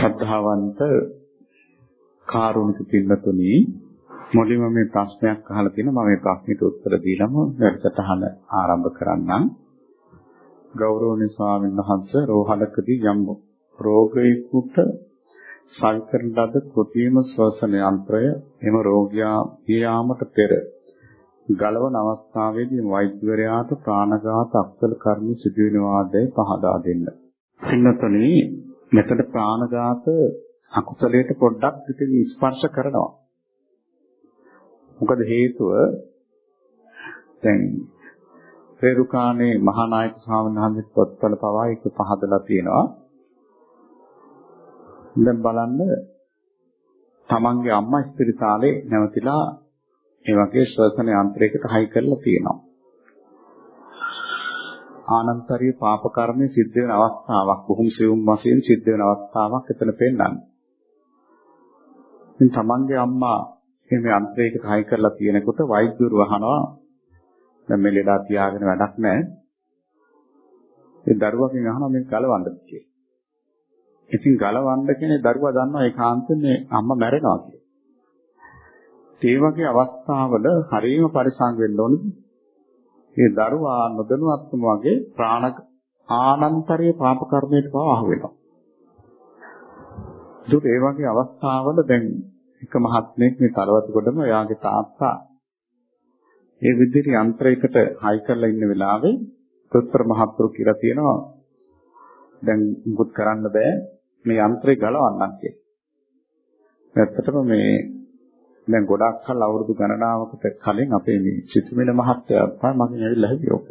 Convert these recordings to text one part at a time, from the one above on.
ශ්‍රද්ධාවන්ත කාරුණික පින්නතුනි මුලින්ම මේ ප්‍රශ්නයක් අහලා තියෙනවා මම මේ ප්‍රශ්නෙට උත්තර දීලම වැඩසටහන ආරම්භ කරන්නම් ගෞරවනීය ස්වාමීන් වහන්සේ රෝහලකදී යම් රෝගයකට සංකරන ලද කෘත්‍රිම ශ්වසන යන්ත්‍රය එම රෝගියා පියාමට පෙර ගලවන අවස්ථාවේදී වෛද්‍යවරයාට ප්‍රාණඝාත අක්සල කර්ම සිදු වෙනවාදයි පහදා දෙන්න. පින්නතුනි මෙතන ප්‍රාණඝාත අකුසලයට පොඩ්ඩක් පිටින් ස්පර්ශ කරනවා. මොකද හේතුව දැන් රේරුකානේ මහානායක ස්වාමීන් වහන්සේ පොත්වල පවා ඒක පහදලා තියෙනවා. දැන් බලන්න තමන්ගේ අම්මා ස්පිරිතාලේ නැවතිලා ඒ වගේ ශ්වසන යන්ත්‍රයකට හයි කරලා තියෙනවා. ආනන්තරීය පාප කර්මයේ සිද්ධ වෙන අවස්ථාවක් බොහොම සියුම් වශයෙන් සිද්ධ වෙන අවස්ථාවක් එතන පෙන්වන්නේ. ඉතින් තමන්ගේ අම්මා එහෙම යන්ත්‍රයකට හයි කරලා තියෙනකොට වෛද්‍යවරු අහනවා දැන් මේ ලෙඩා තියාගෙන වැඩක් නැහැ. ඒ දරුවගෙන් අහනවා මේක ගලවන්නද කියලා. ඉතින් ගලවන්න කියන්නේ දරුවා දන්නවා ඒකාන්තයෙන් අම්මා මැරෙනවා කියලා. ඒ වගේ අවස්ථාවල හරියම පරිසං වෙන්න ඕනේ. ඒ දරුවා නොදැනුවත්වම වගේ ප්‍රාණ ආනන්තරීය පාප කර්මයට පව අහු වෙනවා. දුක ඒ වගේ අවස්ථාවල දැන් එක මහත්මයෙක් මේ තරවතකොටම එයාගේ තාත්තා ඒ විදිහට යන්ත්‍රයකට හයි කරලා ඉන්න වෙලාවේ දොස්තර මහත්තුරු කියලා තියෙනවා දැන් මුකුත් කරන්න බෑ මේ යන්ත්‍රය ගලවන්නම් කියලා. ඇත්තටම මේ දැන් ගොඩක් කල් අවුරුදු ගණනාවකට කලින් අපේ මේ සිතුමිල මහත්තයා තමයි මගෙන් ඇවිල්ලා හිටියේ ඔක.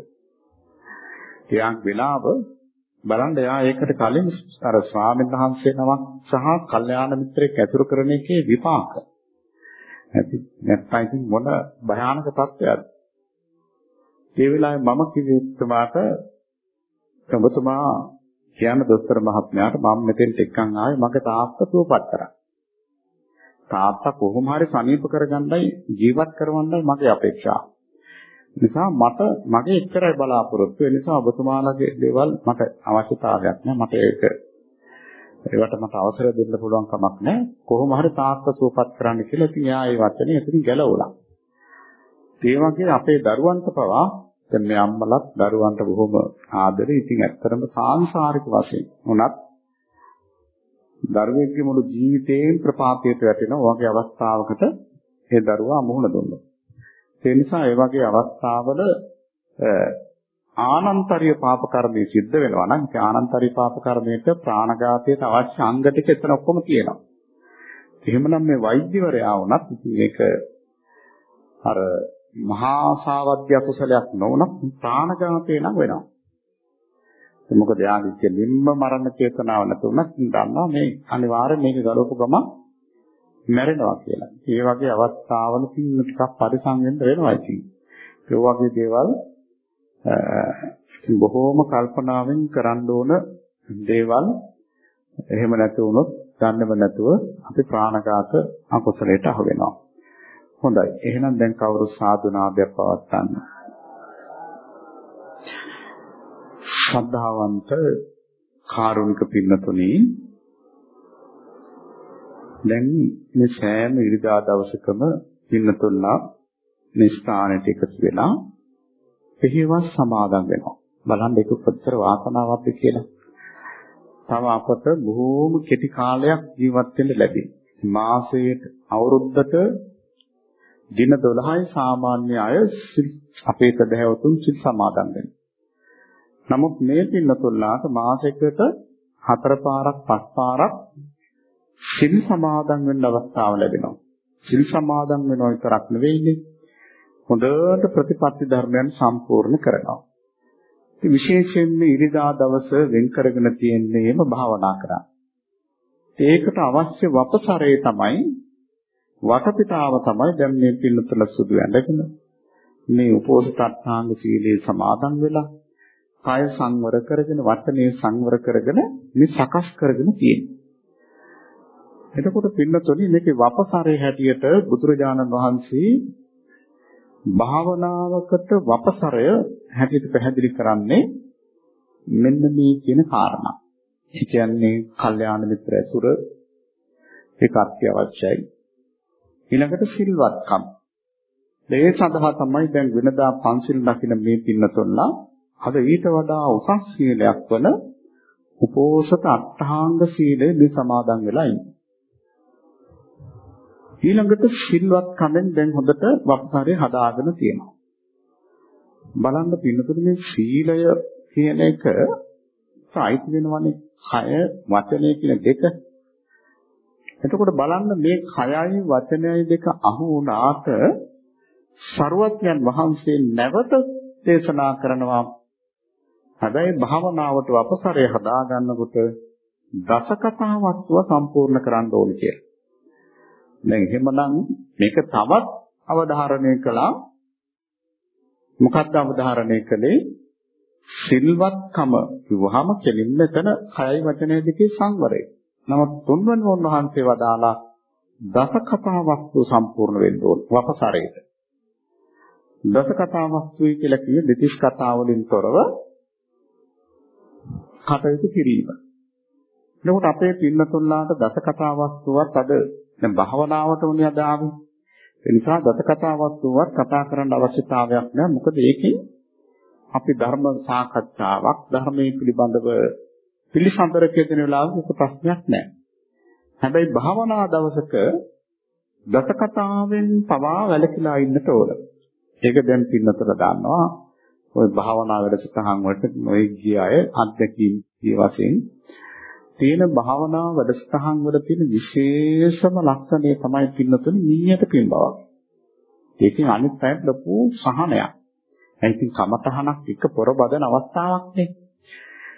ටිකක් වෙලාව බලන්න එයා ඒකට කලින් අර ස්වාමීන් වහන්සේ නමක් සහ කල්යාණ මිත්‍රෙක් ඇසුරු කරන එකේ විපාක. නැති නැත්නම් ඉතින් මොන භයානක තත්ත්වයක්ද? ඒ වෙලාවේ මම කිව්වේ තුමාට ඔබතුමා කියන දොස්තර මහත්මයාට මම මෙතෙන්ට එක්කන් ආවේ මගේ තාත්තා සුවපත් කරා. තාත්තා කොහොම හරි සනීප කරගන්නයි ජීවත් කරවන්නයි මගේ අපේක්ෂාව. නිසා මට මගේ එච්චරයි බලාපොරොත්තු ඒ නිසා ඔබතුමාලගේ දේවල් මට අවශ්‍යතාවයක් නෑ මට ඒක ඒවට මට අවසර දෙන්න පුළුවන් කමක් නෑ කොහොම හරි තාත්තා සුවපත් කරන්න කියලා ඉතින් එයා ඒ වචනේ එතනින් ගැලවුණා. ඒ වගේ අපේ දරුවන්ට පවා දැන් මේ අම්මලත් දරුවන්ට බොහොම ආදරේ ඉතින් ඇත්තටම සාංශාරික වශයෙන් උනත් දරුවෙක්ගේ මුළු ජීවිතේම ප්‍රපාතයට වැටෙනවා වගේ අවස්ථාවකට ඒ දරුවා මුහුණ දුන්නා. ඒ නිසා ඒ වගේ අවස්ථාවල ආනන්තරීය පාප කර්මයේ සිද්ධ වෙනවා නම් ඒ ආනන්තරීය පාප කර්මයට ප්‍රාණඝාතයට අවශ්‍ය අංග ටික එතන ඔක්කොම තියෙනවා. එහෙමනම් මේ වෛද්‍යවරයා වුණත් ඉතින් ඒක අර මහා සාවද්‍ය කුසලයක් නොවුනත් ප්‍රාණඝාතේ නම් වෙනවා. මොකද යාගේ කෙලින්ම මරණ චේතනාව නැතුණත් දන්නවා මේ අනිවාර්යෙන් මේක ගලවපු ගමන් මැරෙනවා කියලා. ඒ වගේ අවස්ථාවල තියෙන ටිකක් පරිසම් වෙන්න වෙනවා ඉතින්. ඒ වගේ දේවල් බොහෝම කල්පනාවෙන් කරන්න ඕන දේවල් එහෙම නැති වුණොත් දන්නේම නැතුව අපි ප්‍රාණඝාත අකුසලයට අහු වෙනවා. හොඳයි. එහෙනම් දැන් කවුරු සාදුනාදයක් පවත්වන්න. ශ්‍රද්ධාවන්ත කාරුණික පින්නතුනි දැන් මේ සෑම ඉරිදා දවසකම පින්නතුල්ලා මේ ස්ථානෙට එකතු වෙලා පිළිවෙස් සමාදන් වෙනවා. බලන්න ඒක කොච්චර වාසනාවක්ද කියලා. තව අපට බොහෝම කෙටි කාලයක් ජීවත් වෙන්න ලැබේ. මාසයට අවුරුද්දට දින 12යි සාමාන්‍ය අය අපේ තදහැවතුන් සිල් සමාදන් වෙනවා. නමුත් මේ පින්නතුල්ලාට මාසයකට හතර පාරක් පහ පාරක් සිල් සමාදන් වෙන්න අවස්ථාව ලැබෙනවා. සිල් සමාදන් වෙනවා විතරක් නෙවෙයිනේ. හොඳට ප්‍රතිපත්ති ධර්මයන් සම්පූර්ණ කරනවා. ඉතින් විශේෂයෙන්ම ඉරිදා දවස වෙන් කරගෙන තියෙන්නේම භාවනා කරා. ඒකට අවශ්‍ය වපසරේ තමයි වටපිටාව තමයි දැන් මේ පින්නතුල සුදු ඇඳගෙන මේ උපෝසථාංග සීලේ සමාදන් වෙලා කය සංවර කරගෙන වචනේ සංවර කරගෙන මේ සකස් කරගෙන තියෙනවා. එතකොට පින්නතොනි මේකේ වපසරේ හැටියට බුදුරජාණන් වහන්සේ භාවනාවකට වපසරය හැටියට පැහැදිලි කරන්නේ මෙන්න මේ කියන කාරණා. ඒ කියන්නේ කල්යාණ මිත්‍ර ඇසුර ඒක අත්‍යවශ්‍යයි. ඊළඟට සිල්වත්කම්. ඒ සඳහා තමයි දැන් වෙනදා පන්සිල් රකින්න මේ පින්නතොල්ලා අද ඊට වඩා උසස් සීලයක් වන උපෝසත අට්ඨාංග සීලය මේ සමාදන් වෙලා ඉන්නේ. ඊළඟට සිල්වත් කමෙන් දැන් හොඳට වපසාරේ හදාගෙන තියෙනවා. බලන්න පින්නතුනේ මේ සීලය කියන එක සායිත් වෙනවනේ කය වචනය කියන දෙක. එතකොට බලන්න මේ කයයි වචනයයි දෙක අහු වුණාට සරුවත්යන් වහන්සේ නැවත දේශනා කරනවා හැබැයි භාවනාවට අපසරය හදා ගන්නකොට දසකතාවත්ව සම්පූර්ණ කරන්න ඕනේ කියලා. දැන් එහෙමනම් මේක තවත් අවධාරණය කළා මොකක්ද අවධාරණය කළේ සිල්වත්කම කිව්වහම කෙලින්ම එතන කයයි වචනය දෙකේ සංවරය. නමුත් තුන්වන වහන්සේ වදාලා දස කතා වස්තු සම්පූර්ණ වෙන්න ඕන වපසරේට. දස කතා වස්තුයි කියලා කියේ දෙතිස් කතා වලින් තොරව කටයුතු කිරීම. එතකොට අපේ පින්නතුන්ලාට දස කතා වස්තුවත් අද දැන් භාවනාවට උනේ අද ආවේ. ඒ නිසා දස කතා වස්තුවත් කතා කරන්න අවශ්‍යතාවයක් නැහැ. මොකද ඒකේ අපි ධර්ම සාකච්ඡාවක් ධර්මයේ පිළිබඳව පිළිසඳරක දෙන වෙලාවක ප්‍රශ්නයක් නැහැ. හැබැයි භාවනා දවසක දස කතාවෙන් පවා වැළකීලා ඉන්නට ඕන. ඒක දැන් පින්නතර දාන්නවා. ওই භාවනා වැඩසටහන් වලට නොයි ගිය අය අත්දැකීම් කිය වශයෙන් තියෙන භාවනා වැඩසටහන් වල තියෙන විශේෂම ලක්ෂණය තමයි පින්නතුනේ මීයට පින් බවක්. ඒකෙන් අනිත් පැයට ලොකු සහනයක්. ඒ ඉතින් කමතහනක් එක පොර බදන අවස්ථාවක් නේ.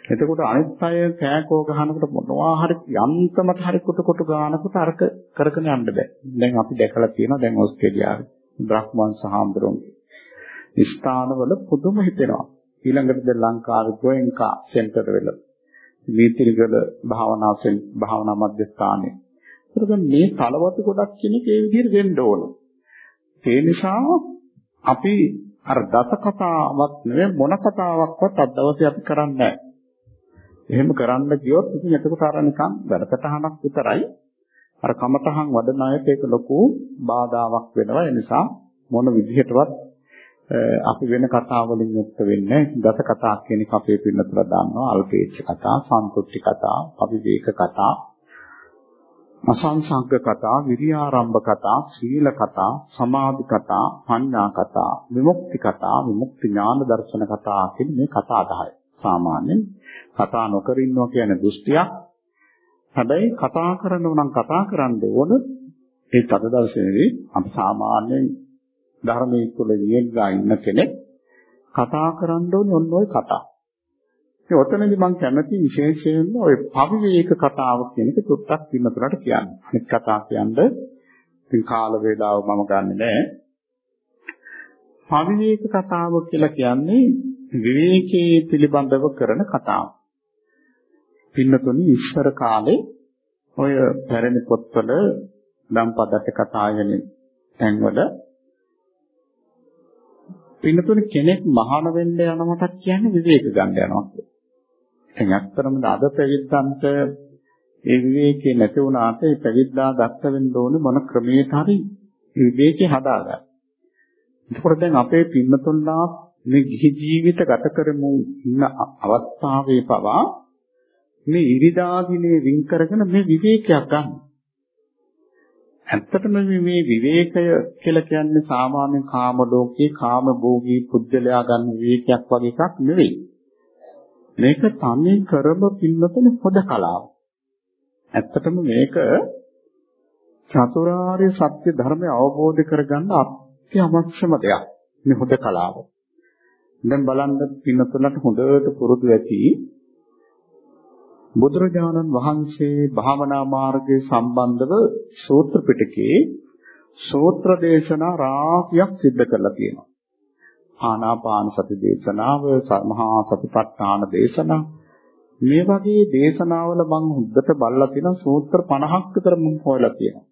එතකොට අනිත් අය කෑකෝ ගහනකොට මොනවා හරි යන්තමට හරි කොට කොට ගානකොට අරක කරගෙන යන්න බෑ. දැන් අපි දැකලා තියෙනවා දැන් ඕස්ට්‍රේලියාවේ බ්‍රහ්මන් සහාම්බරුන්ගේ ස්ථානවල පුදුම හිතෙනවා. ඊළඟට දැන් ලංකාවේ ගෝයන්කා සෙන්ටර් වල මේතිරිගල භාවනා සෙන් භාවනා මධ්‍යස්ථානයේ. ඒකට මේ තලවතු ගොඩක් කෙනෙක් ඒ විදිහට වෙන්න ඕන. ඒ නිසා අපි අර දස කතාවක් නෙවෙයි මොන කතාවක්වත් අද දවසේ අපි කරන්නේ නැහැ. එහෙම කරන්න ගියොත් ඉතින් එතකොට අර නිකන් වැඩසටහනක් විතරයි. අර කමතහන් වඩන අයට ඒක ලොකු බාධාවක් වෙනවා. ඒ නිසා මොන විදිහටවත් අපි වෙන කතා වලින් මුක්ත වෙන්නේ දස කතා කියන එක අපේ පින්නතර දාන්නවා අල්පේච්ඡ කතා, සන්තුට්ටි කතා, අවිවේක කතා, අසංසංග කතා, විරියාරම්භ කතා, සීල කතා, සමාධි කතා, පඤ්ඤා කතා, විමුක්ති කතා, විමුක්ති ඥාන දර්ශන කතා කියන මේ කතා 10යි. සාමාන්‍යයෙන් කතා නොකර ඉන්නවා කියන දෘෂ්ටියක්. හැබැයි කතා කරනව නම් කතා කරන්න ඕන ඒ තද දවසේදී අපි සාමාන්‍යයෙන් ධර්මයේ තුල නියගා ඉන්න කෙනෙක් කතා කරන්න ඕනේ ඔන්න ඔය කතා. ඒ ඔතනදී මම කැමති විශේෂයෙන්ම ওই පවිවේක කතාව කියන එක චුට්ටක් පින්නතුලට කියන්න. අනිත් කතා කියන්නේ ඉතින් කාල වේලාව මම ගන්නෙ නෑ. පවිවේක කතාව කියලා කියන්නේ විවේකයේ පිළිබඳව කරන කතාව. පින්නතුනි ඉස්සර කාලේ ඔය පැරණි පොත්වල දම්පදට කතා වෙන තැන්වල පින්නතුනි කෙනෙක් මහාන වෙන්න යනවට කියන්නේ විවේක ගන්න යනවා. දැන් ඇත්තටම අද පැවිද්දන්ට ඒ විවේකේ නැති වුණාට ඒ පැවිද්දා දක්ෂ වෙන්න ඕනේ මොන ක්‍රමයකට හරි විවේකේ හදාගන්න. එතකොට දැන් අපේ පින්නතුන්ලා මේ ගිහි ජීවිත ගත කරමු ඉන්න අවස්ථාවේ පවා මේ ඉරිදා දිනේ වින් කරගෙන මේ විවේකයක් ගන්න. ඇත්තටම මේ විවේකය කියලා කියන්නේ සාමාන්‍ය කාම ලෝකේ කාම භෝගී පුද්ගලයා ගන්න විවේකයක් වගේ එකක් නෙවෙයි. මේක තනි කරම පින්නතන පොද කලාව. ඇත්තටම මේක චතුරාර්ය සත්‍ය ධර්මය අවබෝධ කරගන්න අත්‍යවශ්‍යම දෙයක්. මේ හොද කලාව. දැන් බලන්න පින්නතුලට හොඳට පුරුදු ඇති බුදුරජාණන් වහන්සේ භාවනා මාර්ගයේ සම්බන්ධව සූත්‍ර පිටකේ සූත්‍ර දේශනා රාශියක් සිද්ධ කරලා තියෙනවා. ආනාපාන සති දේශනාව, මහා සතිපට්ඨාන දේශනා මේ වගේ දේශනාවල මම හොද්දට බලලා තියෙන සූත්‍ර 50ක් විතර මම හොයලා තියෙනවා.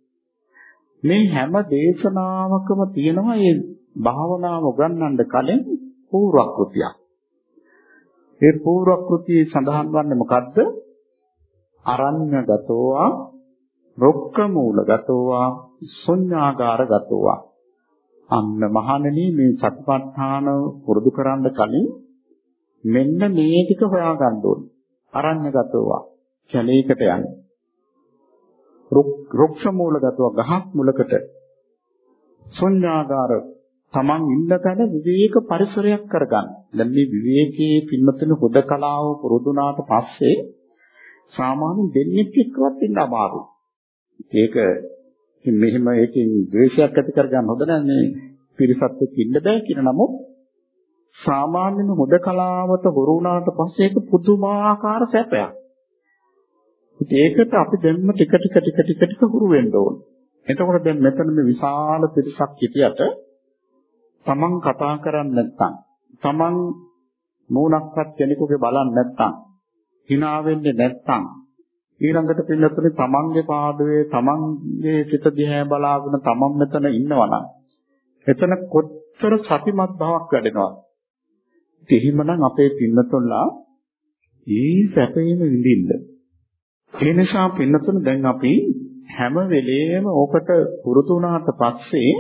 මේ හැම දේශනාවකම තියෙනවා මේ භාවනාව උගන්වන්න කලින් පූර්වක්‍ෘතියක්. ඒ පූර්වක්‍ෘතියේ සඳහන් වන්නේ මොකද්ද? අරඤ්‍යගතෝවා රොක්ක මූලගතෝවා ශුඤ්ඤාගාරගතෝවා අන්න මහණෙනි මේ සතිපට්ඨාන පුරුදු කරන්න කලින් මෙන්න මේ ටික හොයාගන්න ඕනේ. අරඤ්‍යගතෝවා කැලේකට යන්නේ. රුක්ෂ මූලගතව ගහක් මුලකට ශුන්‍යාගාර තමන් ඉන්න තැන විවේක පරිසරයක් කරගන්න. දැන් මේ විවේකයේ පින්නතුන හොදකලාව පුරුදුනාට පස්සේ සාමාන්‍ය දෙන්නේ එක්කවත් ඉන්න අමාරුයි. ඒක මෙහෙම ඒකෙන් ද්වේෂයක් ඇති කරගන්න හොඳ නැහැ මේ පිරිසත් එක්ක ඉන්න බෑ කියන නමුත් සාමාන්‍යම හොදකලාවට හුරු වුණාට පස්සේ ඒක පුදුමාකාර සැපයක්. ඒකට අපි දැන්ම ටික ටික ටික ටික ටික හුරු වෙන්න ඕනේ. එතකොට දැන් මෙතන මේ විශාල පිරිසක් හිටියට තමන් කතා කරන්නේ නැත්නම් තමන් මූණක්වත් කෙනෙකුගේ බලන්නේ නැත්නම් hina වෙන්නේ නැත්නම් ඊළඟට පින්නතුනේ තමන්ගේ පාඩුවේ තමන්ගේ සිත දිහා බලාගෙන තමන් මෙතන ඉන්නවනම් එතන කොච්චර සතිමත් බවක් වැඩෙනවද? එහෙමනම් අපේ පින්නතුන්ලා ඊ සැපේම විඳින්න ඒ නිසා පින්නතුන දැන් අපි හැම වෙලේම ඕකට පුරුදු වුණාට පස්සේ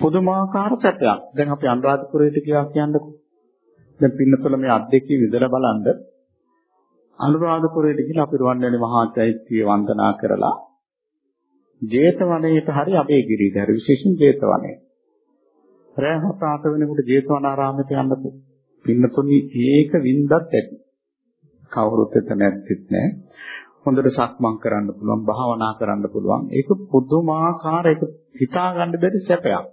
පුදුමාකාර සැපයක්. දැන් අපි අනුරාධපුරයට ගියා කියන්නකෝ. දැන් පින්නතුල මේ අද්දෙකේ විදලා බලන්න අනුරාධපුරයට ගිහලා අපි රුවන්වැලි මහා චෛත්‍යය වන්දනා කරලා ජේතවනයේට හරි අපේ ගිරිදර විශේෂයෙන් ජේතවනයේ. රෑ හත අට වෙනකොට ජේතවනාරාමයට යන්නකෝ. පින්නතුනි ඒක වින්දත් ඇති. කවුරුත් එතන ඇත්තෙත් නැහැ. හොඳට සක්මන් කරන්න පුළුවන්, භාවනා කරන්න පුළුවන්. ඒක පුදුමාකාර ඒක හිතා ගන්න බැරි සැපයක්.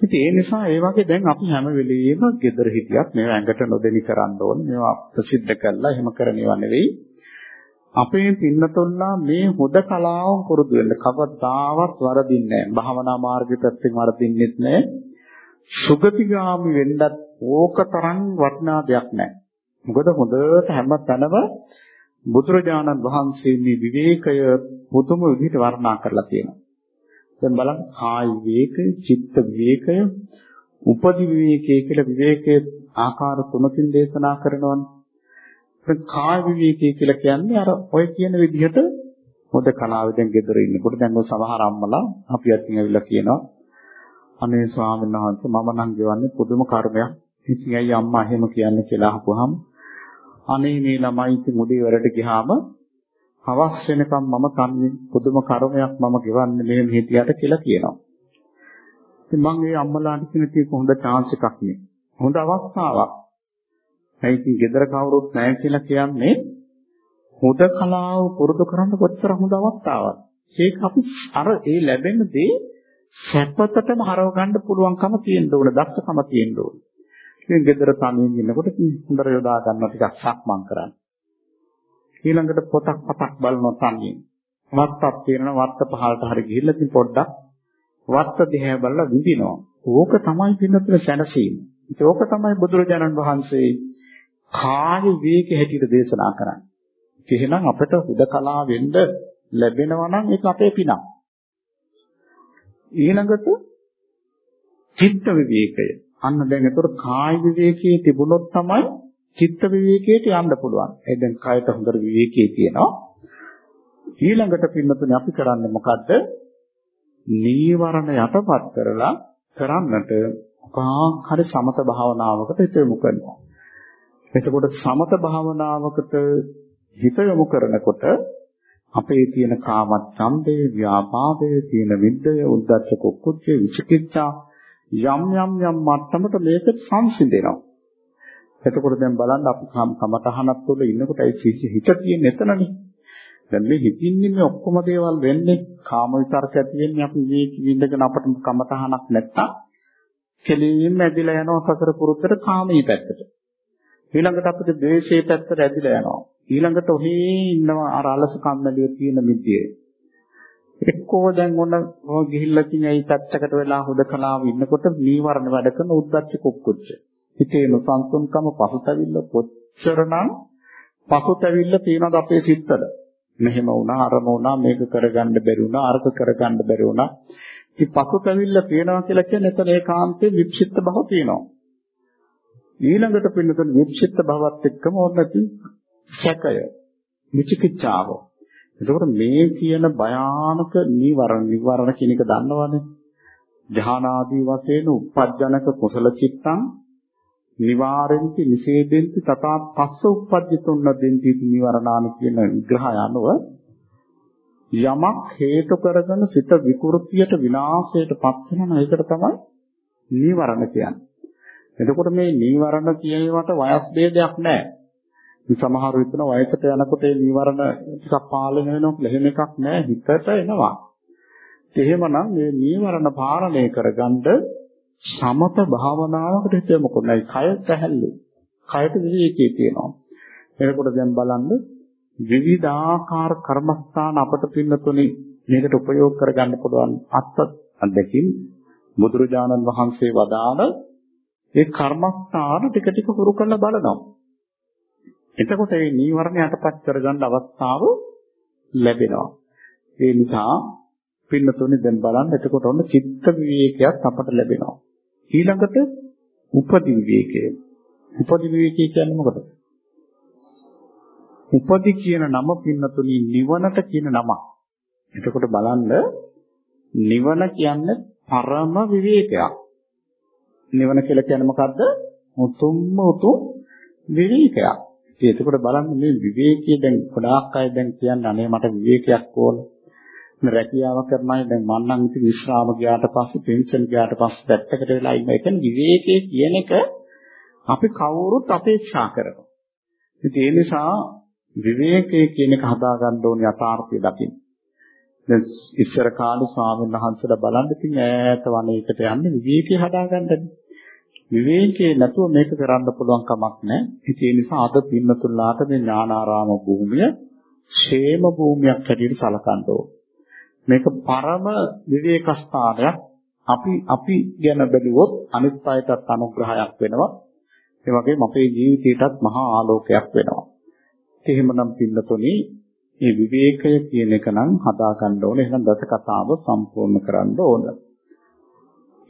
ඉතින් ඒ නිසා ඒ වගේ දැන් අපි හැම වෙලෙම gedara හිටියත් මේවා ඇඟට නොදෙනි කරන්න ඕනේ. මේවා ප්‍රසිද්ධ කරලා එහෙම කරණේව නෙවෙයි. අපේ පින්නතොල්ලා මේ හොද කලාව පුරුදු වෙන්න කවදාවත් වරදින්නේ නැහැ. භාවනා මාර්ගය පැත්තෙන් වරදින්නෙත් නැහැ. සුගතිගාමි වෙන්නත් ඕක තරම් වටිනා දෙයක් නැහැ. මොකද හොඳට හැම තැනම බුදුරජාණන් වහන්සේ මේ විවේකය පුදුම විදිහට වර්ණනා කරලා තියෙනවා. දැන් බලන්න කාය විවේකය, චිත්ත විවේකය, උපදි විවේකය කියලා විවේකයේ ආකාර තුනකින් දේශනා කරනවානේ. දැන් කාය විවේකය කියලා කියන්නේ අර ඔය කියන විදිහට මොද කලාවේ දැන් ගෙදර ඉන්නකොට දැන් ඔය සමහර අම්මලා අපි අතින් ඇවිල්ලා කියනවා අනේ ස්වාමීන් වහන්සේ මම නම් ගෙවන්නේ පුදුම කර්මයක්. ඉතින් ඇයි අම්මා එහෙම කියන්නේ කියලා අහපුවාම අනේ මේ ළමයි ඉතින් උදේ වලට ගියාම හවස් වෙනකම් මම කන්නේ පුදුම කර්මයක් මම ගෙවන්නේ මෙහෙම හිටියට කියලා කියනවා. ඉතින් මම මේ අම්මලාට කියන තියෙක හොඳ chance එකක් නේ. හොඳ අවස්ථාවක්. ඒ ඉතින් ගෙදර කවුරුත් නැහැ කියලා කියන්නේ හොඳ කලාව පුරුදු කරන්න කොච්චර හොඳ අවස්ථාවක්. ඒක අපි අර ඒ ලැබෙන දේ සැපතටම හරව ගන්න පුළුවන්කම තියෙන්න ඕන, දක්ෂකම තියෙන්න ඕන. ඉතින් ගෙදර තනියෙන් ඉන්නකොට හොඳට යොදා ගන්න ටිකක් සක්මන් කරන්න. ඊළඟට පොතක් පතක් බලනවා තනියෙන්. වත්තක් තියෙනවා වත්ත පහලට හරි ගිහිල්ලා ඉතින් පොඩ්ඩක් වත්ත දිහා බලලා විඳිනවා. ඕක තමයි පින්නතුල සැනසීම. ඒක ඕක තමයි බුදුරජාණන් වහන්සේ කාය විවේක හැටියට දේශනා කරන්නේ. එහෙනම් අපිට හුදකලා වෙන්න ලැබෙනවා නම් ඒක අපේ පිනක්. ඊළඟට චිත්ත විවේකය. අන්න දැන් ඒතකොට කාය විවේකයේ තිබුණොත් තමයි චිත්ත විවේකයට යන්න පුළුවන්. ඒ දැන් කායට හොඳට විවේකයේ තියෙනවා. ඊළඟට පින්නතුනේ අපි කරන්නේ මොකද්ද? නීවරණ යටපත් කරලා කරන්නට කාක් හරි සමත භාවනාවකට හිත යොමු කරනවා. එතකොට සමත භාවනාවකට හිත යොමු කරනකොට අපේ තියෙන කාමච්ඡන්දේ, ව්‍යාපාදේ, තියෙන විද්දය, උද්ධච්ච කුක්කුච්ච, විචිකිච්ඡා යම් යම් යම් මට්ටමට මේක සංසිඳෙනවා. එතකොට දැන් බලන්න අපි කමතහනක් තුළ ඉන්නකොට ඒ හිත තියෙන එතනනේ. දැන් මේ හිතින්නේ මේ ඔක්කොම දේවල් වෙන්නේ කාම විතරක ඇති වෙන්නේ අපි මේ විඳගෙන අපට කමතහනක් නැත්තම් කෙලින්ම ඇදිලා යනවා සතර පුරුද්දට කාමී පැත්තට. ඊළඟට අපිට ද්වේෂයේ පැත්තට ඇදිලා යනවා. ඊළඟට ඔහේ ඉන්නවා අර අලස කම්මැලිය තියෙන මිදියේ. එක්කෝ දැන් ඔන්න ඔය ගිහිල්ලා තියෙන ඒ පැත්තකට වෙලා හුදකලාව ඉන්නකොට නීවරණ වැඩ කරන උද්දච්ච කුක්කුච්ච. හිතේ නොසන්සුන්කම පසුතැවිල්ල කොච්චරනම් පසුතැවිල්ල තියනද අපේ සිත්තට. මෙහෙම වුණා අරම වුණා මේක කරගන්න බැරි වුණා අරක කරගන්න බැරි වුණා. ඉතින් පසුතැවිල්ල තියනවා කියලා කියන්නේ එතන ඒකාන්තේ වික්ෂිප්ත බව තියෙනවා. ඊළඟට පින්නතුන් වික්ෂිප්ත බවත් එක්කම ඕන නැති සැකය විචිකිච්ඡාව. එතකොට මේ කියන භයානක නීවරණ නීවරණ කියන එක දන්නවනේ. ධානාදී වශයෙන් උපජ්ජනක කුසල චිත්තං නිවාරෙන්ති නිසේදෙන්ති තථා පස්ස උපජ්ජතුන්න දෙන්ති නිවරණාන කියන විග්‍රහය අනුව යමක් හේතු කරගෙන සිත විකෘතියට විනාශයට පත් වෙනවා ඒකට තමයි නීවරණ කියන්නේ. එතකොට මේ නීවරණ කියනවට වයස් ભેදයක් නැහැ. සමහර විටන වයසට යනකොට මේ නීවරණ ටිකක් පාලනය වෙනවා කියලා එහෙම එකක් නැහැ හිතට එනවා. එහෙමනම් මේ නීවරණ පාලනය කරගන්න සමත භාවනාවකට හිත යොමු කරනයි කය පැහැල්ලු. කයට විවේකී තියෙනවා. එතකොට දැන් බලන්න විවිධාකාර කර්මස්ථාන අපට පින්නතුනේ මේකට ප්‍රයෝග කරගන්න පුළුවන් අත්ත් අත්දැකීම් බුදුරජාණන් වහන්සේ වදාළ ඒ කර්මස්ථාන ටික ටික හුරු කරලා බලනවා. එතකොට මේ නීවරණ යටපත් කරගන්න අවස්ථාව ලැබෙනවා. ඒ නිසා පින්නතුනේ දැන් බලන්න එතකොට ඔන්න චිත්ත විවේකයක් අපට ලැබෙනවා. ඊළඟට උපදි විවේකය. උපදි විවේකය කියන්නේ මොකද? උපදි කියන නම පින්නතුනි නිවනට කියන නම. එතකොට බලන්න නිවන කියන්නේ පරම විවේකයක්. නිවන කියලා කියන්නේ මොකද්ද? උතුම්ම උතුම් විවේකයක්. ඉතින් එතකොට බලන්න මේ විවේකයේ දැන් ගොඩාක් අය දැන් කියන්නේ අනේ මට විවේකයක් ඕන. මේ රැකියාව කරනයි දැන් මම නම් ඉතින් විශ්‍රාම ගියාට පස්සේ පෙන්ෂන් ගියාට පස්සේ පැත්තකට වෙලා ඉන්න. ඒ කියන්නේ විවේකයේ කියන එක අපි කවුරුත් අපේක්ෂා කරනවා. ඉතින් ඒ නිසා විවේකයේ කියන එක හදාගන්න ඕනේ යථාර්ථය දකින්න. දැන් ඉස්සර කාලේ ස්වාමීන් වහන්සේලා බලන්න ඉතින් ඈත වනයේකට යන්නේ විවේකේ හදාගන්නනේ. විවේකේ නැතුව මේක කරන්න පුළුවන් කමක් නැහැ. ඉතින් ඒ නිසා අද පින්නතුල්ලාට මේ ඥානාරාම භූමිය ക്ഷേම භූමියක් හැටියට සලකන්න ඕන. මේක පරම විවේක ස්ථානයක්. අපි අපි ගැන බැලුවොත් අනිත් අයටත් අනුග්‍රහයක් වෙනවා. ඒ වගේම අපේ ජීවිතයටත් මහා ආලෝකයක් වෙනවා. එහෙමනම් පින්නතුනි මේ විවේකය කියන එක නම් හදා ගන්න ඕනේ. එහෙනම් දස කතාව සම්පූර්ණ කරන්න ඕන.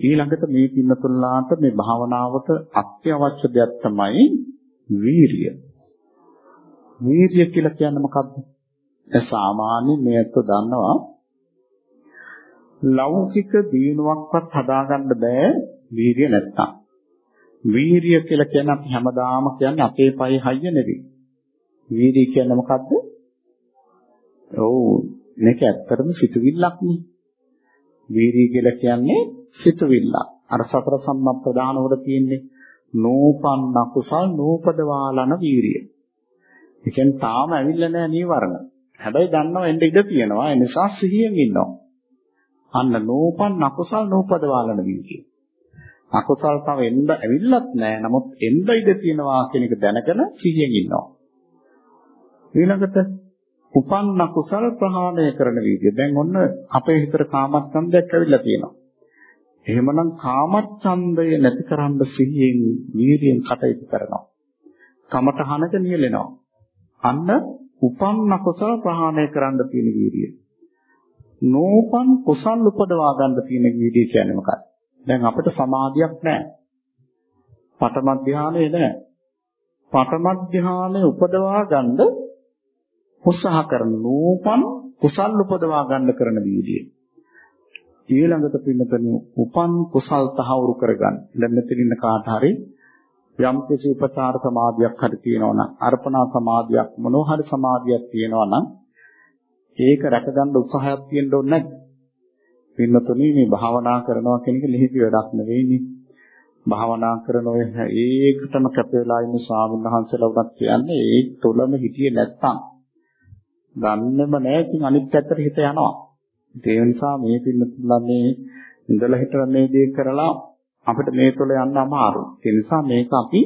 ඊළඟට මේ පින්නතුල්ලාට මේ භාවනාවට අත්‍යවශ්‍ය දෙයක් තමයි වීරිය. වීරිය කියලා කියන්නේ මොකක්ද? ඒ සාමාන්‍ය මේක දන්නවා ලෞකික දිනුවක්වත් හදාගන්න බෑ වීරිය නැත්තම්. වීරිය කියලා කියන්නේ අපි හැමදාම කියන්නේ අපේ පය හයිය නෙවෙයි. වීරිය කියන්නේ මොකද්ද? ඔව් මේක ඇත්තටම සිතුවිල්ලක් නේ. වීරිය කියලා කියන්නේ සිතුවිල්ල. අර සතර සම්මප්පදාන වල තියෙන්නේ නෝපන්න කුසල් නූපදවාලන වීරිය. ඒ කියන්නේ තාම ඇවිල්ලා නැහැ නීවරණ. හැබැයි දන්නවා එන්න ඉඩ තියෙනවා. ඒ නිසා සිහියෙන් ඉන්නවා. අන්න නෝපන් අකුසල් නූපදවාලන වීර්යය. අකුසල් තව එන්න ඇවිල්ලත් නැහැ. නමුත් එන්න ඉඩ තියෙනවා කියන එක දැනගෙන සිහියෙන් ඉන්නවා. ඊළඟට උපන් අකුසල් ප්‍රහාණය කරන වීර්යය. දැන් ඔන්න අපේ හිතට කාමච්ඡන්දයක් ඇවිල්ලා තියෙනවා. එහෙමනම් කාමච්ඡන්දය නැති කරන්න සිහියෙන් වීර්යයෙන් කටයුතු කරනවා. කමතහනක නියැලෙනවා. අන්න උපන් අකුසල ප්‍රහාණය කරන්න තියෙන වීර්යය. නෝපන් කුසල් උපදවා ගන්න තියෙන වීර්යය කියන්නේ මොකක්ද? දැන් අපිට සමාධියක් නැහැ. පඨම ධානයේ නැහැ. පඨම ධානයේ උපදවා ගන්න උත්සාහ කරන නෝපන් කුසල් උපදවා ගන්න කරන වීර්යය. ඊළඟට පින්නතන උපන් කුසල් තහවුරු කරගන්න. දැන් මෙතන ඉන්න කාට හරි යම් කිසි උපචාර සමාධියක් හරි තියෙනවා නම් අර්පණා සමාධියක් මොනවා හරි සමාධියක් තියෙනවා නම් ඒක රැකගන්න උත්සාහයක් තියෙන්න ඕනේ නැහැ. පින්නතුනි මේ භාවනා කරනවා කියන එක ලිහිපි වැඩක් නෙවෙයිනේ. භාවනා කරන ඔය ඒකටම කැප වෙලා ඉන්න ස්වාමීන් වහන්සේලා උනත් කියන්නේ ඒ තුලම හිටියේ නැත්තම් ගන්නෙම නැහැ ඉතින් අනිත් පැත්තට හිත යනවා. ඒ නිසා මේ පින්නතුල්ලානේ ඉඳලා හිටලා මේ දේ කරලා අපිට මේ තුල යන්න අමාරුයි. ඒ නිසා මේක අපි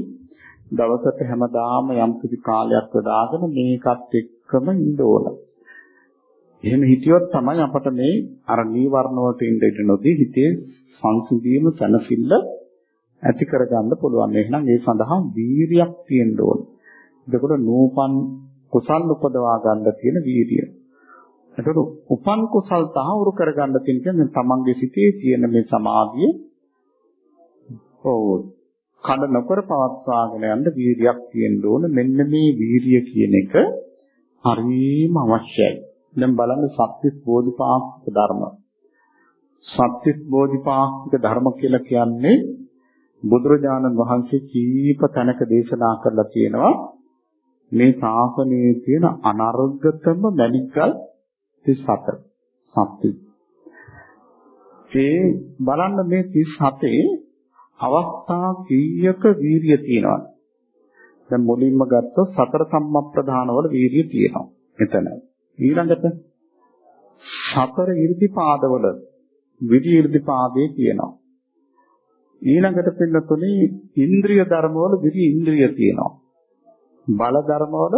දවසට හැමදාම යම් කිසි කාලයක් යොදාගෙන මේකත් එක්කම ඉන්න ඕන. එහෙම හිටියොත් තමයි අපට මේ අර නීවරණ වලට ඉඳ ඉඳ නොදී හිතේ සංසිඳීම තනසිල්ල ඇති කරගන්න පුළුවන්. එහෙනම් ඒ සඳහා වීරියක් තියෙන්න ඕන. එතකොට නූපන් කුසල් උපදවා ගන්න තියෙන වීරිය. එතකොට උපන් කුසල් තහවුරු කරගන්න තියෙන කියන්නේ තමන්ගේ සිතේ තියෙන මේ සමාධිය ඔව් කඩ නොකර පවත්වාගෙන යන්න වීරියක් තියෙන්න ඕන මෙන්න මේ වීරිය කියන එක හරිම අවශ්‍යයි. දැන් බලන්න සත්‍විස් බෝධිපාක්ෂික ධර්ම. සත්‍විස් බෝධිපාක්ෂික ධර්ම කියලා කියන්නේ බුදුරජාණන් වහන්සේ කීප තැනක දේශනා කරලා තියෙනවා මේ ශාසනයේ තියෙන අනර්ගතම මණිකල් 34 සත්‍ය. ඒ බලන්න මේ 37 අවස්ථා කීයක වීරිය තියෙනවා. දැන් මුලින්ම ගත්තොත් සතර සම්මප්‍රධාන වල වීරිය තියෙනවා. එතන. ඊළඟට සතර 이르දිපාදවල විදි 이르දිපාදේ කියනවා. ඊළඟට පින්නතුනි ඉන්ද්‍රිය ධර්මවල විරි ඉන්ද්‍රිය තියෙනවා. බල ධර්මවල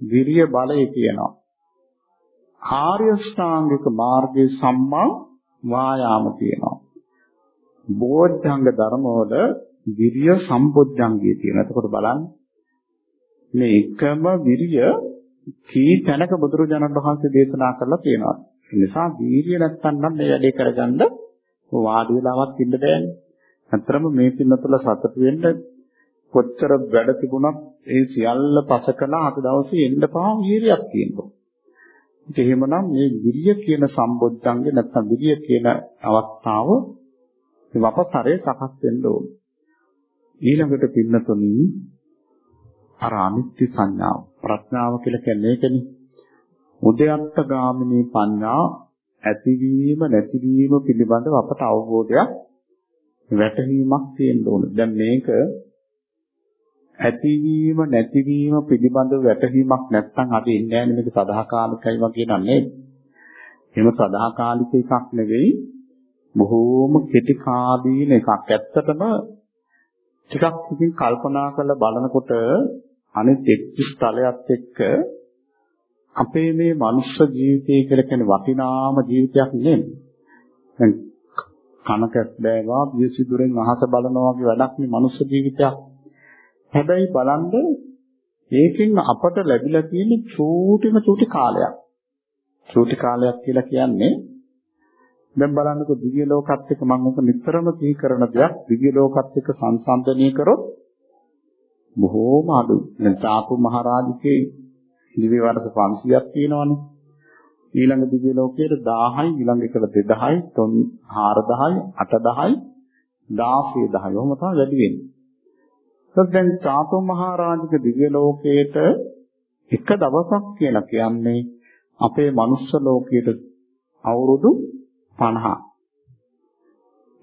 විරිය බලය තියෙනවා. කාර්ය ශ්‍රාංගික මාර්ගයේ සම්මා වායාම තියෙනවා. බෝධංග ධර්මවල විරිය සම්පොඥංගය තියෙනවා. එතකොට බලන්න මේ එකම විරිය කී තැනක බුදුරජාණන් වහන්සේ දේශනා කරලා තියෙනවා. ඒ නිසා වීර්ය නැත්තම් නම් මේ වැඩේ කරගන්න වාඩි වෙලාවක් ඉන්න බෑනේ. අතරම මේ පින්නතුල සතුට වෙන්න කොච්චර වැඩ තිබුණත් ඒ සියල්ල පස කළා අද දවසේ එන්න පහම වීර්යයක් තියෙනවා. ඒක එහෙමනම් මේ විරිය කියන සම්බොද්ධංගේ නැත්තම් විරිය කියන අවස්ථාව මේ වපසරේ සකස් වෙන්න ඕන. ඊළඟට පින්නතුනි අර අනිත්‍ය සංඥාව ප්‍රඥාව කියලා කියන්නේ ඒකනේ. උද්‍යත්ත ගාමිනී පඤ්ඤා ඇතිවීම නැතිවීම පිළිබඳව අපට අවබෝධයක් වැටහීමක් තියෙන්න ඕන. දැන් මේක ඇතිවීම නැතිවීම පිළිබඳව වැටහීමක් නැත්නම් අපි ඉන්නේ නැහැ මේක සදාකාලිකයි වගේ නන්නේ. එහෙම සදාකාලික එකක් නෙවෙයි බොහෝම කෙටි කාලීන එකක්. ඇත්තටම ටිකක් ඉතින් කල්පනා කරලා බලනකොට අනිත් එක් ස්ථලයක් එක්ක අපේ මේ මනුෂ්‍ය ජීවිතය කියලා කියන වටිනාම ජීවිතයක් නෙමෙයි. දැන් කනකත් බෑවා විසිදුරෙන් අහස බලනවා වගේ වැඩක් නේ මනුෂ්‍ය ජීවිතයක්. හැබැයි බලන්න ඒකෙන් අපට ලැබිලා තියෙන චූටිම චූටි කාලයක්. චූටි කාලයක් කියලා කියන්නේ දැන් බලන්නකෝ දිව්‍ය ලෝකත් එක්ක මම ඔක නිතරම සිහි කරන දෙයක් දිව්‍ය ලෝකත් එක්ක සංසන්දනය කරොත් බොහෝම අඩුයි. දැන් තාපු මහරජකේ දිව්‍ය වර්ෂ 500ක් තියෙනවනේ. ඊළඟ දිව්‍ය ලෝකයේ 1000යි ඊළඟ එකට 2000යි 4000යි 8000යි 16000යි ඔහොම තමයි වැඩි වෙන්නේ. ඒත් දැන් තාපු මහරජක දිව්‍ය ලෝකයේට එක දවසක් කියලා කියන්නේ අපේ මනුස්ස ලෝකයට අවුරුදු 50.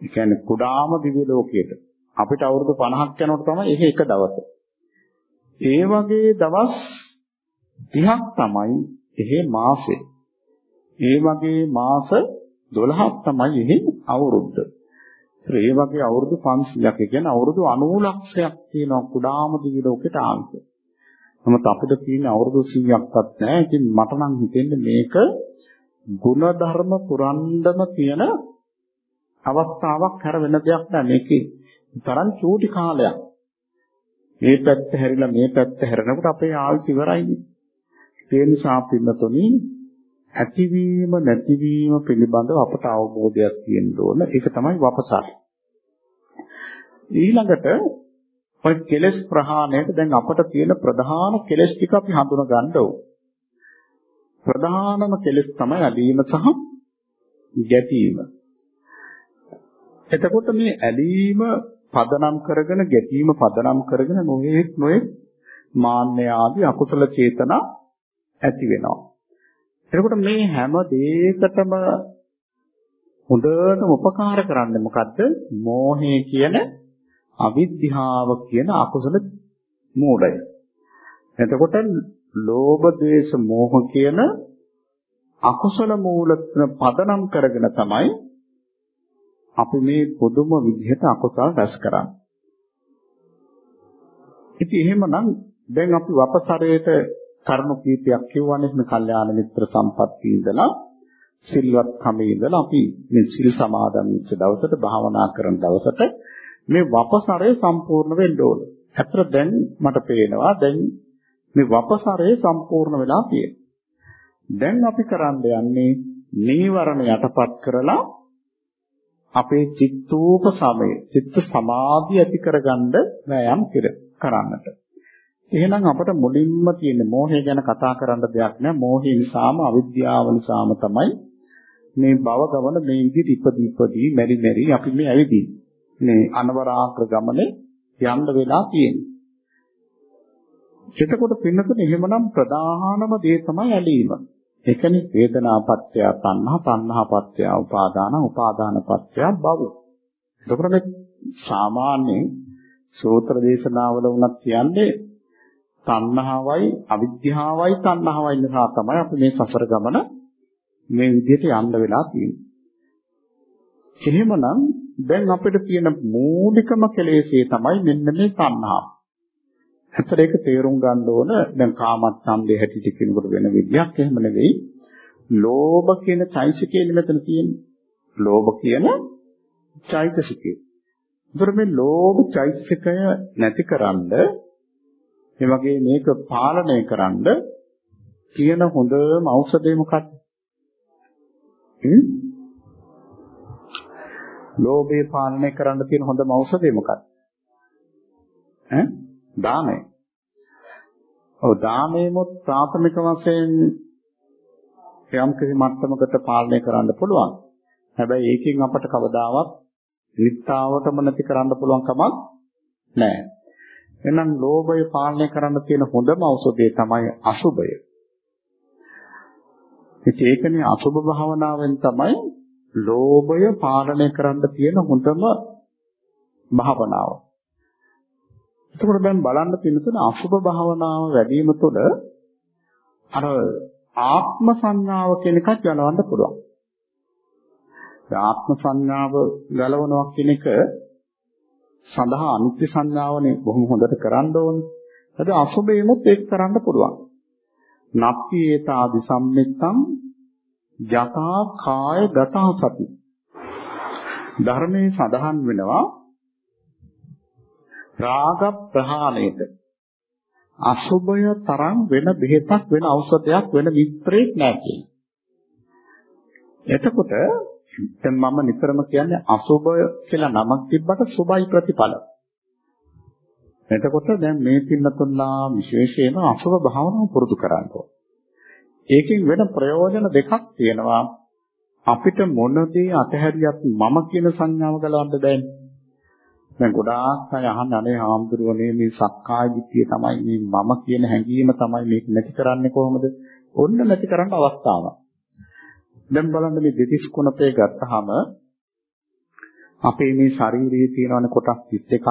ඒ කියන්නේ කුඩාම දිව්‍ය ලෝකයට අපිට අවුරුදු 50ක් යනකොට තමයි ඒක එක දවස. ඒ වගේ දවස් 30ක් තමයි එහි මාසෙ. ඒ වගේ මාස 12ක් තමයි එහි අවුරුද්ද. ඒ වගේ අවුරුදු 500ක් කියන්නේ අවුරුදු 90 ලක්ෂයක් තියෙන කුඩාම දිවි ලෝකෙට ආවිත. නමුත් අපිට තියෙන අවුරුදු 100ක්වත් නැහැ. ඉතින් මට නම් හිතෙන්නේ මේක ಗುಣධර්ම පුරන්ඩම තියෙන අවස්ථාවක් හැර වෙන දෙයක් නෑ මේකේ තරම් චූටි කාලයක් මේ පැත්ත හැරිලා මේ පැත්ත හැරෙනකොට අපේ ආයුෂ ඉවරයිනේ. ඒ නිසා පින්නතොනි ඇතිවීම නැතිවීම පිළිබඳව අපට අවබෝධයක් තියෙන්න ඕන. ඒක තමයි වපසාර. ඊළඟට ඔය කෙලෙස් ප්‍රහාණයට දැන් අපට තියෙන ප්‍රධාන කෙලෙස් ටික අපි හඳුනා ගන්න ඕන. ප්‍රධානම කෙලෙස් තමයි ඇලීම සහ ගැටීම. එතකොට මේ ඇලීම පදනම් කරගෙන ගැටීම පදනම් කරගෙන නොයෙක් නොයෙක් මාන්නය ආදී අකුසල චේතනා ඇති වෙනවා. එතකොට මේ හැම දෙයකටම හොඳටම උපකාර කරන්නේ මොකද්ද? මෝහය කියන අවිද්‍යාව කියන අකුසල මූලය. එතකොට ලෝභ ද්වේෂ මෝහ කියන අකුසල මූලත්න පදනම් කරගෙන තමයි අපි මේ පොදුම විදිහට අකුසල් රැස් කරන්නේ. ඉතින් එහෙමනම් දැන් අපි වපසරයට කරුණු කීපයක් කියවන්නේ මේ කල්යාණ මිත්‍ර සම්පත්තිය ඉඳලා සිල්වත් කමේ ඉඳලා අපි මේ සිල් සමාදන් වෙච්ච දවසට භාවනා කරන දවසට මේ වපසරය සම්පූර්ණ වෙන්න ඕන. අතර දැන් මට පේනවා දැන් මේ වපසරය සම්පූර්ණ වෙලා තියෙනවා. දැන් අපි කරන්න යන්නේ නීවරණ යටපත් කරලා අපේ චිත්තෝප සමය චිත්ත සමාධිය ඇති කරගන්න වෑයම් කරන්නට. එහෙනම් අපට මුලින්ම තියෙන මෝහය ගැන කතා කරන්න දෙයක් නෑ. මෝහය නිසාම අවිද්‍යාව නිසාම තමයි මේ භව ගමන මේ විදිහට ඉපදී ඉපදී මෙරි මෙරි අපි මේ ඇවිදින්නේ. මේ අනවරාග්‍ර ගමනේ යන්න වෙලා තියෙන්නේ. එතකොට පින්නතුනේ එහෙමනම් ප්‍රධානම දේ තමයි ඇලීම. ඒකනේ වේදනාපත්‍ය තණ්හා තණ්හාපත්‍ය උපාදාන උපාදානපත්‍ය භව. එතකොට මේ සාමාන්‍යයෙන් සූත්‍ර දේශනාවල වුණත් කියන්නේ තණ්හාවයි අවිද්‍යාවයි තණ්හාවයි නිසා තමයි අපි මේ සසර ගමන මේ විදිහට යන්න වෙලා තියෙන්නේ. එහෙමනම් දැන් අපිට තියෙන මූලිකම කෙලෙසේ තමයි මෙන්න මේ තණ්හාව. ඇත්තට ඒක තේරුම් ගන්න ඕන දැන් කාමච්ඡන්දේ හැටියට කියනකොට වෙන විදියක් එහෙම නෙවෙයි. ලෝභ කියන චෛතසිකයේ මෙතන තියෙන්නේ. ලෝභ කියන චෛතසිකය. ඒතර මේ ලෝභ චෛතසිකය නැතිකරන්ද ඒ වගේ මේක පාලනය කරන්ද කියන හොඳම ඖෂධය මොකක්ද? හ්ම්? ලෝභය පාලනය කරන්න තියෙන හොඳම ඖෂධය මොකක්ද? ඈ? දානය. ඔව් දානයමොත් ප්‍රාථමික වශයෙන් යම් කිසි මට්ටමකට පාලනය කරන්න පුළුවන්. හැබැයි ඒකෙන් අපට කවදාවත් විත්තාවටම නැති කරන්න පුළුවන් කමක් නැහැ. එහෙනම් ලෝභය පාලනය කරන්න තියෙන හොඳම ඖෂධය තමයි අසුභය. ඉතින් ඒකනේ අසුභ භාවනාවෙන් තමයි ලෝභය පාලනය කරන්න තියෙන හොඳම භාවනාව. එතකොට දැන් බලන්න පිළිතුර අසුභ භාවනාව වැඩි වීම තුළ අර ආත්ම සංඥාව කියන එකත් ගලවන්න පුළුවන්. ආත්ම සංඥාව ගලවනවා කියන එක සඳහා අනිත්‍ය සංඥාවනේ බොහොම හොඳට කරන්න ඕනේ. හද අසුභේමුත් ඒක කරන්න පුළුවන්. නප්පි ඒතාදි සම්මිත්තං යථා කාය ගතා සති. ධර්මයේ සඳහන් වෙනවා රාග ප්‍රහාණයට අසුභය තරම් වෙන බෙහෙතක් වෙන ඖෂධයක් වෙන මිත්‍රයක් නැහැ කියන්නේ. එතකොට දැන් මම නිතරම කියන්නේ අසුභය කියලා නමක් තිබ්බට සුභයි ප්‍රතිඵල. එතකොට දැන් මේ පින්නතුන්ලා විශේෂයෙන්ම අසුභ භාවනාව පුරුදු කරන්න ඒකෙන් වෙන ප්‍රයෝජන දෙකක් තියෙනවා. අපිට මොන දේ අතහැරියත් මම කියන සංඥාව ගලවන්න බෑනේ. දැන් ගොඩාක් අය අහන්නේ අනේ හාමුදුරුවනේ මේ සක්කාය දිට්ඨිය තමයි මේ මම කියන හැඟීම තමයි මේක නැති කරන්නේ කොහොමද? ඔන්න නැති කරන්න අවස්ථාවක්. දැන් බලන්න මේ දෙතිස් කුණපේ ගත්තාම අපේ මේ ශරීරයේ තියෙනවනේ කොටස් 31ක්.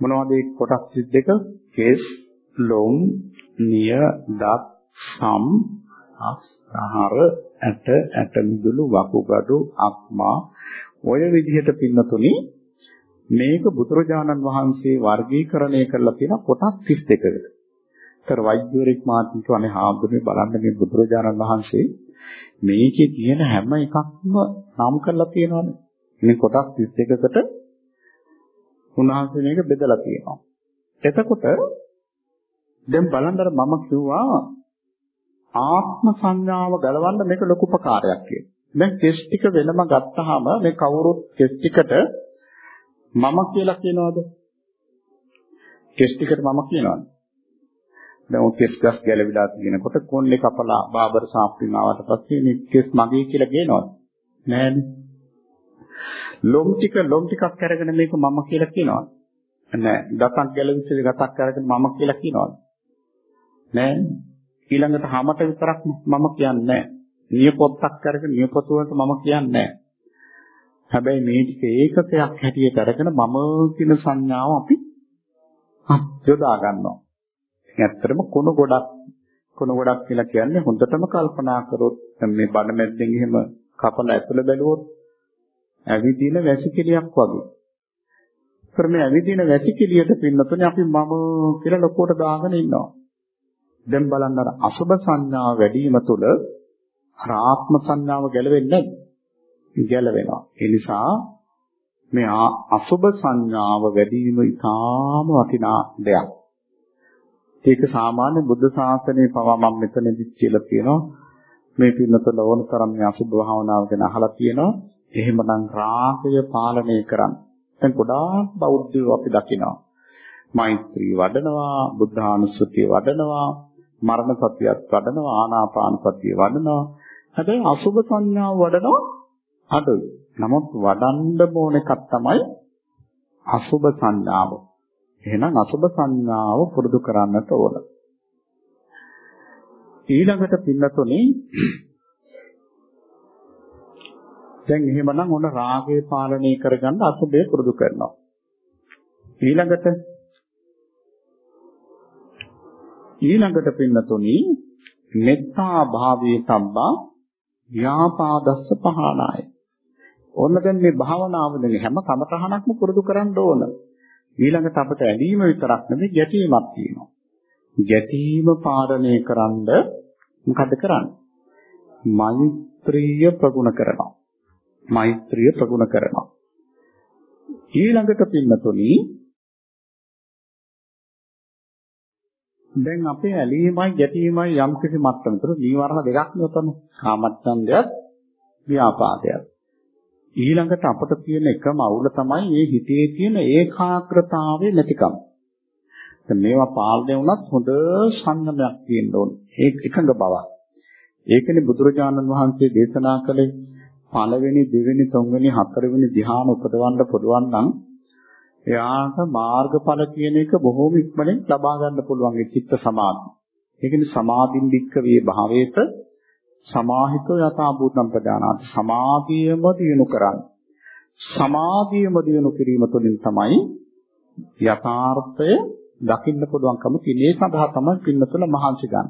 මොනවද ඒ කොටස් 32? කෙස්, ලොම්, නිය, දත්, සම්, ආහාර, ඇට, ඇට මිදුළු, වකුගඩු, අක්මා ඔය විදිහට පින්නතුනි මේක බුදුරජාණන් වහන්සේ වර්ගීකරණය කරලා තියෙන කොටස් 32කට. තර වෛද්‍යවරයෙක් මාත් කිව්වනේ හාමුදුරනේ බලන්න මේ බුදුරජාණන් වහන්සේ මේකේ තියෙන හැම එකක්ම නම් කරලා තියෙනවානේ. මේ කොටස් 31කට උන්වහන්සේ මේක බෙදලා තියෙනවා. එතකොට දැන් බලන්න මම කිව්වා ආත්ම සංඥාව ගලවන්න මේක ලොකු උපකාරයක් කියලා. දැන් කෙස් ටික වෙනම ගත්තාම මේ කවුරුත් කෙස් ටිකට මම කියලා කියනවද? කෙස් ටිකට මම කියනවද? දැන් ඔය කෙස් ගස් ගැලවිලා තියෙනකොට කොණ්ඩේ කපලා බාබර් සාප්පින් ආවට පස්සේ මේ කෙස් මගේ කියලා කියනවද? නෑනේ. ලොම් ටික ලොම් ටිකක් අරගෙන මේක මම කියලා කියනවද? නෑ. ගතක් ගැලවිච්ච ගතක් අරගෙන මම කියලා කියනවද? නෑ. ඊළඟට හැමත විතරක් මම කියන්නේ නෑ. නියපොත්තක් අරගෙන නියපොතු වලට මම කියන්නේ නෑ. හැබැයි මේ ටික ඒකකයක් හැටියට අරගෙන මම කියන සංඥාව අපි යොදා ගන්නවා. ඇත්තටම කුණු ගොඩක් කුණු ගොඩක් කියලා කියන්නේ හොඳටම කල්පනා කරොත් මේ බඩ මැද්දෙන් එහෙම කපලා ඇතුළ බැලුවොත් ඇවිදින වැසිකිළියක් වගේ. ඒතර මේ ඇවිදින වැසිකිළියට පින්නතුනේ අපි මම කියලා ලොකුවට දාගෙන ඉන්නවා. දැන් බලන්න අර අසුබ සංඥාව වැඩි වීම තුළ ආත්ම සංඥාව ගැලවෙන්නේ නැහැ. ගැලවෙනවා. ඒ නිසා මේ අසුබ සංඥාව වැඩි වීම ඉතාම වටිනා දෙයක්. ඒක සාමාන්‍ය බුද්ධ ශාසනයේ පවා මම මෙතනදි කියලා කියනවා මේ පින්නතල ඕන තරම් මේ අසුභ භාවනාව ගැන අහලා තියෙනවා. එහෙමනම් රාගය පාලනය කරන්න. දැන් ගොඩාක් බෞද්ධයෝ අපි දකිනවා. මෛත්‍රී වඩනවා, බුද්ධානුස්සතිය වඩනවා, මරණ සතියත් වඩනවා, ආනාපාන සතිය වඩනවා. හැබැයි අසුභ සංඥාව වඩනවා අඩුයි. නමුත් වඩන්න ඕන එකක් තමයි අසුභ සංඥාව. එහෙනම් අසුභ සංඥාව පුරුදු කරන්නට ඕන. ඊළඟට පින්නතුනේ දැන් එහෙමනම් ඔන්න රාගය පාලනය කරගන්න අසුභය පුරුදු කරනවා. ඊළඟට ඊළඟට පින්නතුනි මෙත්තා භාවයේ තබ්බා ව්‍යාපාදස්ස පහනාය. ඕන්න දැන් මේ භාවනාවදී හැම කමතහනක්ම පුරුදු කරන්න ඕන. ඊළඟට අපිට ඇලීම විතරක් නෙමෙයි ගැටීමක් තියෙනවා. ගැටීම පාලනය කරන්ද මොකද කරන්නේ? මෛත්‍රිය ප්‍රගුණ කරනවා. මෛත්‍රිය ප්‍රගුණ කරනවා. ඊළඟට පින්නතුනි දැන් අපේ ඇලීමයි ගැටීමයි යම් කිසි මට්ටමකට නීවරණ දෙකක් නෙවතන. කාමච්ඡන්දයත් ව්‍යාපාදයත්. ඊළඟට අපට තියෙන එකම අවුල තමයි මේ හිතේ තියෙන ඒකාග්‍රතාවය නැතිකම. දැන් මේවා පාලනය වුණත් හොඳ සංයමයක් තියෙන්න ඕනේ. ඒ එකඟ බවක්. ඒකනේ බුදුරජාණන් වහන්සේ දේශනා කළේ පළවෙනි දෙවෙනි තුන්වෙනි හතරවෙනි ධ්‍යාන උපදවන්න පුළුවන් නම් එයාට මාර්ගඵල කියන එක බොහෝම ඉක්මනින් ලබා ගන්න පුළුවන් ඒ චිත්ත සමාධි. ඒ කියන්නේ සමාධින් දික්කවේ භාවයේත සමාහිතෝ යථා භූතම් ප්‍රදානාති සමාධියම දිනු කරන්නේ. සමාධියම දිනු කිරීම තුළින් තමයි යථාර්ථය දකින්න පුළුවන්කම තියෙන්නේ. ඒ සඳහා තමයි පින්නතුල මහන්සි ගන්න.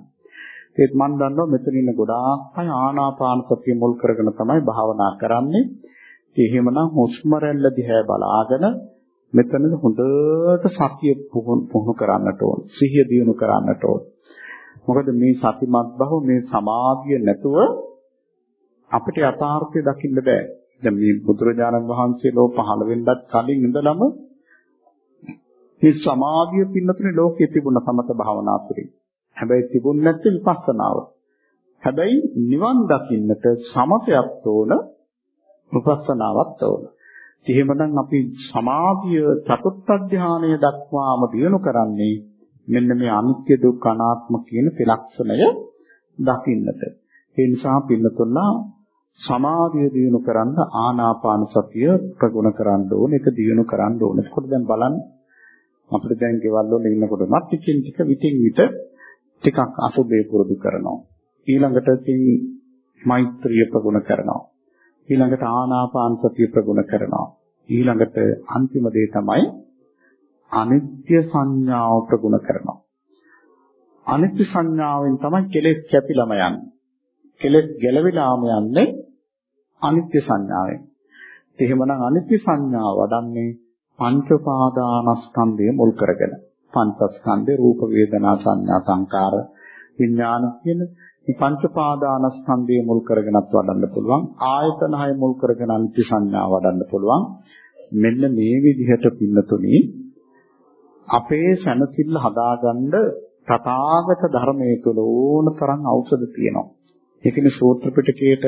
ඒත් මම දන්නවා මෙතන ඉන්න ගොඩාක් අය ආනාපාන සතිය මුල් කරගෙන තමයි භාවනා කරන්නේ. ඒ එහෙමනම් හුස්ම රැල්ල දිහා බලාගෙන මෙතන හොඳට සතිය පුහුණු කරන්නට ඕන. සිහිය දියුණු කරන්නට ඕන. මොකද මේ සතිමත් බව මේ සමාධිය නැතුව අපිට යථාර්ථය දකින්න බෑ. දැන් මේ බුදුරජාණන් වහන්සේ ලෝ පහළ වෙන්නත් කලින් ඉඳලම මේ සමාධිය පින්නතුනේ ලෝකයේ තිබුණ සමත භාවනා තුළින්. හැබැයි තිබුණ නැත්නම් විපස්සනාව. හැබැයි නිවන් දකින්නට සමතයක් ඕන විපස්සනාවක් ඕන. එහෙමනම් අපි සමාධිය චතුත්ථ ධානය දක්වාම දියුණු කරන්නේ මෙන්න මේ අනිත්‍ය දුක් අනාත්ම කියන ත්‍රිලක්ෂණය දකින්නට. ඒ නිසා පින්නතුල්ලා සමාධිය දියුණු කරන්න ආනාපාන සතිය ප්‍රගුණ කරන්න ඕන ඒක දියුණු කරන්න ඕන. ඒකෝට දැන් බලන්න අපිට දැන් ගෙවල් වල ඉන්නකොට මත් ටිකින් ටික විтин විට ටිකක් අසුබේ පුරුදු කරනවා. ඊළඟට තින් මෛත්‍රිය ප්‍රගුණ කරනවා. ඊළඟට ආනාපාන සතිය ප්‍රගුණ කරනවා. ඊළඟට අන්තිම දේ තමයි අනිත්‍ය සංඥාව ප්‍රගුණ කරනවා. අනිත්‍ය සංඥාවෙන් තමයි කෙලෙස් කැපිලම යන්නේ. කෙලෙස් ගැලවිලාම යන්නේ අනිත්‍ය සංඥාවෙන්. එහෙමනම් අනිත්‍ය සංඥාව වඩන්නේ පංච පාදානස්කන්ධය මුල් කරගෙන. පංචස්කන්ධේ රූප වේදනා සංඥා සංකාර විඥාන කියන මේ පංච පාදානස්කන්ධය මුල් කරගෙනත් වඩන්න පුළුවන්. ආයතන හය මුල් කරගෙන අනිත්‍ය සංඥා වඩන්න පුළුවන්. මෙන්න මේ විදිහට පින්නතුනි අපේ සැනසෙල්ල හදාගන්න තථාගත ධර්මයේ තුල ඕන තරම් ඖෂධ තියෙනවා. ඒකනේ සූත්‍ර පිටකයේට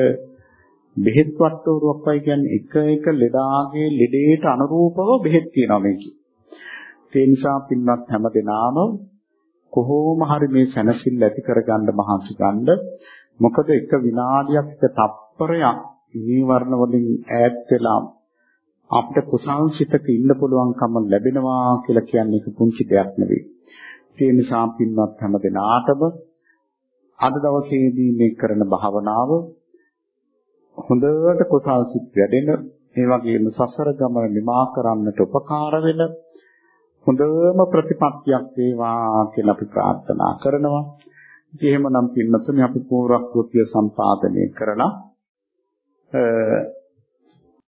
බෙහෙත් වට්ටෝරුවක් වයි කියන්නේ එක එක ලෙඩාගේ ලෙඩේට අනුරූපව බෙහෙත් තියෙනවා මේකේ. ඒ නිසා පින්වත් හැම දෙනාම කොහොම හරි මේ සැනසෙල්ල ඇති කරගන්න මහන්සි ගන්න. මොකද එක විනාඩියක් එක තප්පරයක් නීවරණ වලින් ඈත් වෙලා අපිට කුසල්සිතක ඉන්න පුළුවන්කම ලැබෙනවා කියලා කියන්නේ පුංචි දෙයක් නෙවෙයි. ඒ නිසා පින්වත් හැම දෙනාටම අද දවසේදී මේ කරන භාවනාව හොඳට කුසල්සිත වැඩෙන ඒ වගේම සසර ගමන නිමා කරන්නට උපකාර වෙන හොඳම ප්‍රතිපත්තියක් වේවා කියලා අපි ප්‍රාර්ථනා කරනවා. ඉතින් එහෙමනම් පින්නතුනි අපි පූර්ව කෘත්‍ය සම්පාදනය කරලා